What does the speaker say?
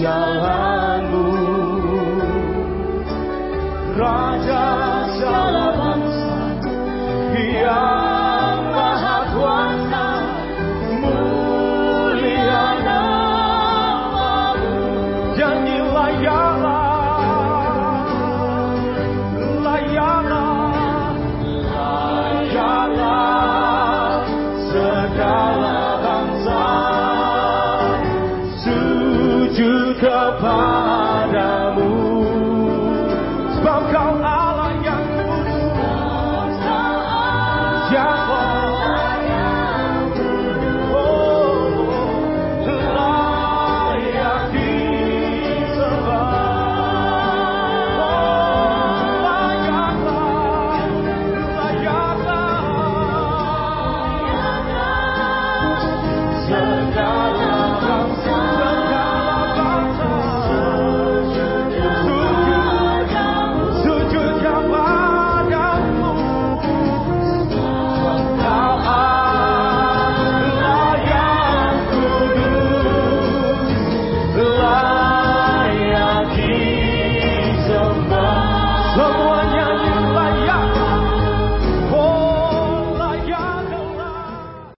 jalanmu Raja jalan Yeah.